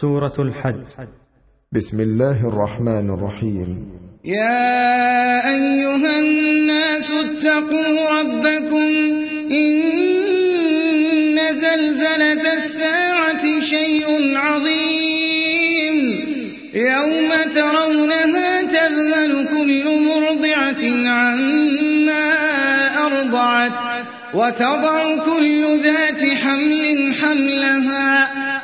سورة الحج. بسم الله الرحمن الرحيم. يا أيها الناس اتقوا ربكم. إن زلزلة الساعة شيء عظيم. يوم ترونها تذهل كل مرضعة عما أرضعت وتضع كل ذات حمل حملها.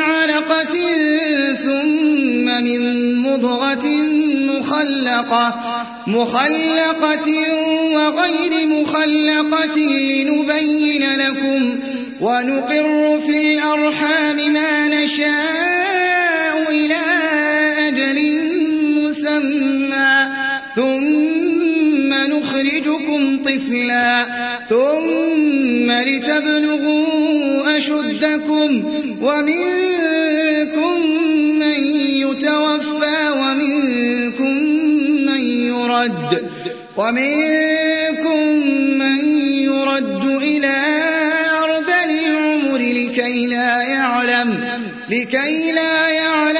علقة ثم من مضغة مخلقة مخلقة وغير مخلقة لنبين لكم ونقر في الأرحام ما نشاء إلى أجل مسمى ثم نخرجكم طفلا. ثم لتبلغوا أشدكم ومنكم من يتوفى ومنكم من يرد ومنكم من يرد إلى أرض العمر لكي لا يعلم لكي لا يعلم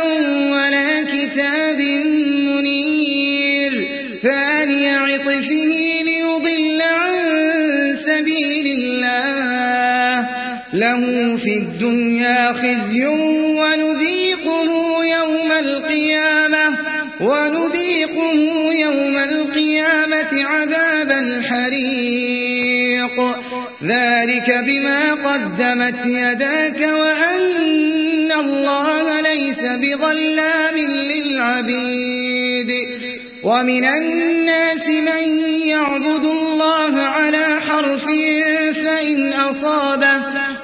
خزي ونذيقه يوم القيامة ونذيقه يوم القيامة عذاب الحريق. ذلك بما قدمت يداك وأن الله ليس بظلام للعبيد. ومن الناس من يعبد الله على حرف فإن أصابه,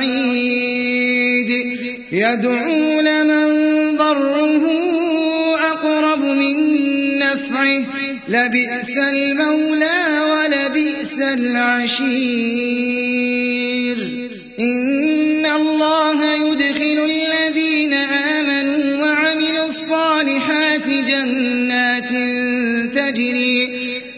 البعيد يدعو لمن ضره أقرب من نفعه. لبئس المولى ولبئس العشير. إن الله يدخل الذين آمنوا وعملوا الصالحات جنات تجري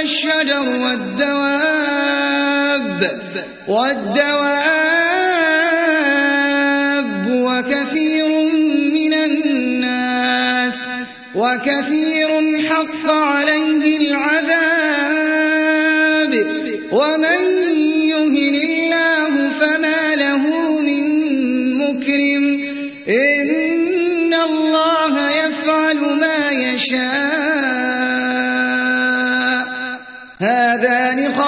والشجر والدواب والدواب وكثير من الناس وكثير حق عليه العذاب ومن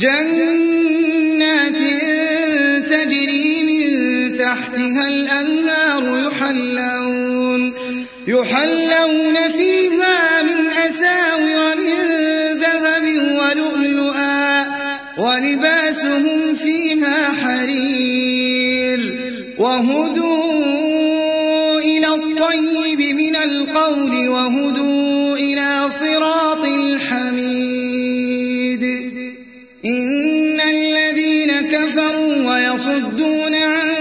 جنات تجري من تحتها الأنهار يحلون يحلون فيها من أساور من ذهب ولؤلؤا ولباسهم فيها حرير. وهدوا إلى الطيب من القول وهدوا إلى صراط ويصدون عن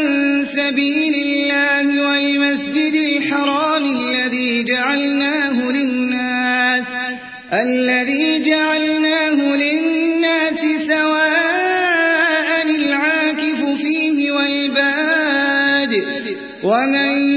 سبيل الله والمسجد الحرام الذي جعلناه للناس الذي جعلناه للناس سواء العاكف فيه والباد ومن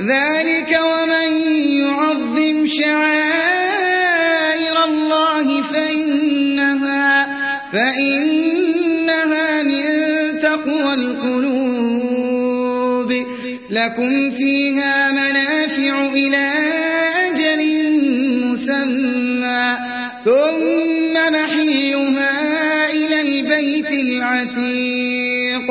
ذلك ومن يعظم شعائر الله فإنها, فإنها من تقوى القلوب. لكم فيها منافع إلى أجل مسمى. ثم محيها إلى البيت العتيق.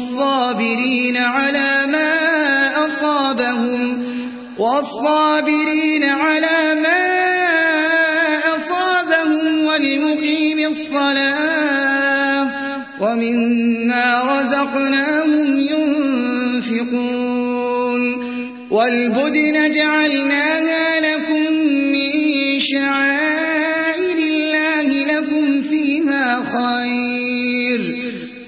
والصابرين على ما أصابهم والصابرين على ما أصابهم والمقيم الصلاة ومما رزقناهم ينفقون. والبدن جعلناها لكم من شعائر الله لكم فيها خير.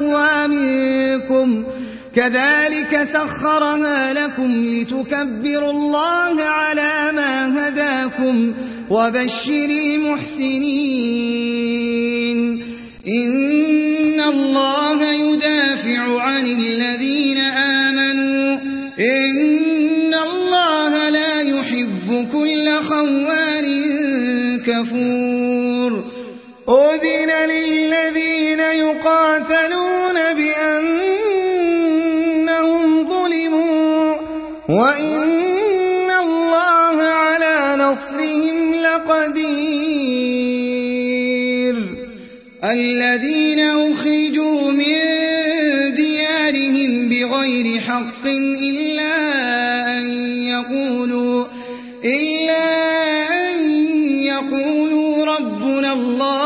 التقوى منكم. كذلك سخرها لكم لتكبروا الله على ما هداكم وبشر المحسنين. إن الله يدافع عن الذين آمنوا. إن الله لا يحب كل خوان كفور. أذن للذين يقاتلون وإن الله على نصرهم لقدير الذين أخرجوا من ديارهم بغير حق إلا أن يقولوا إلا أن يقولوا ربنا الله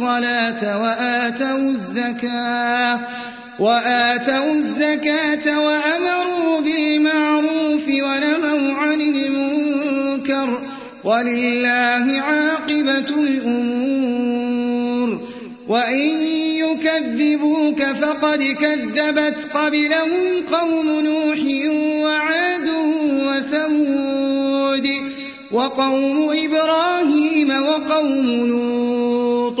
الصلاة وآتوا الزكاة وآتوا الزكاة وأمروا بالمعروف ونهوا عن المنكر ولله عاقبة الأمور. وإن يكذبوك فقد كذبت قبلهم قوم نوح وعاد وثمود وقوم إبراهيم وقوم لوط.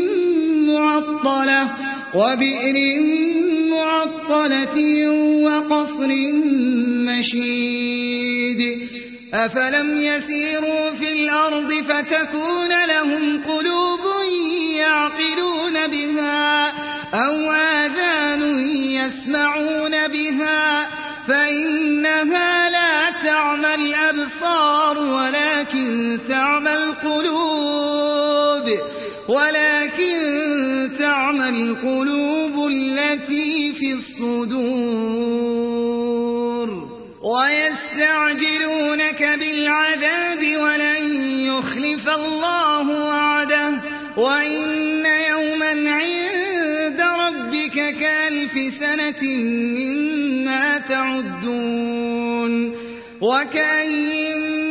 معطلة وبئر معطلة وقصر مشيد. أفلم يسيروا في الأرض فتكون لهم قلوب يعقلون بها أو آذان يسمعون بها. فإنها لا تعمى الأبصار ولكن تعمى القلوب. ولكن تعمى القلوب التي في الصدور ويستعجلونك بالعذاب ولن يخلف الله وعده وإن يوما عند ربك كالف سنة مما تعدون وكأي من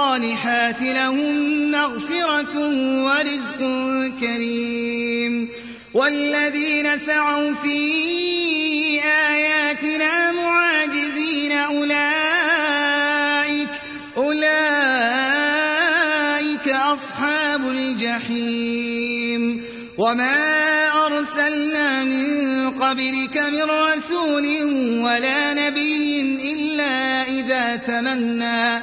الصالحات لهم مغفرة ورزق كريم. والذين سعوا في آياتنا معاجزين أولئك أولئك أصحاب الجحيم. وما أرسلنا من قبلك من رسول ولا نبي إلا إذا تمنى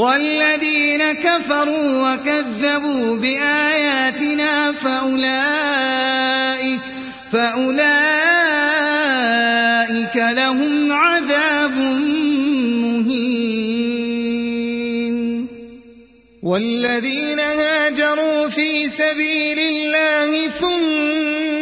والذين كفروا وكذبوا بآياتنا فأولئك فأولئك لهم عذاب مهين. والذين هاجروا في سبيل الله ثم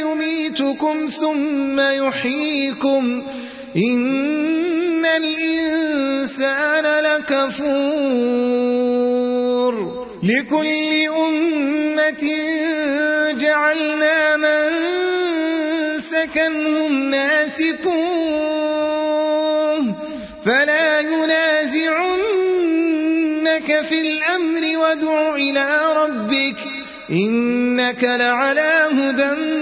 يميتكم ثم يحييكم إن الإنسان لكفور لكل أمة جعلنا من سكنهم ناسكوه فلا ينازعنك في الأمر وادع إلى ربك إنك لعلى هدى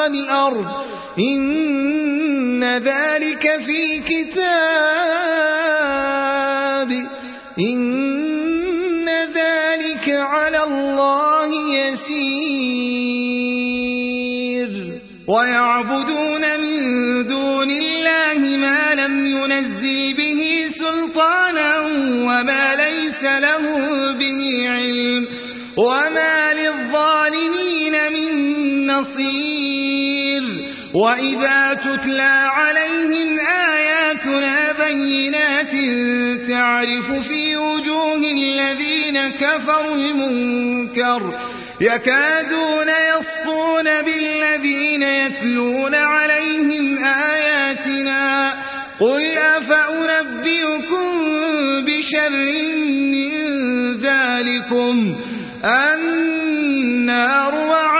والأرض. إن ذلك في كتاب إن ذلك على الله يسير. ويعبدون من دون الله ما لم ينزل به سلطانا وما ليس له به علم. وما للظالمين من نصير. وإذا تتلى عليهم آياتنا بينات تعرف في وجوه الذين كفروا المنكر يكادون يصفون بالذين يتلون عليهم آياتنا قل أفأنبئكم بشر من ذلكم النار الذين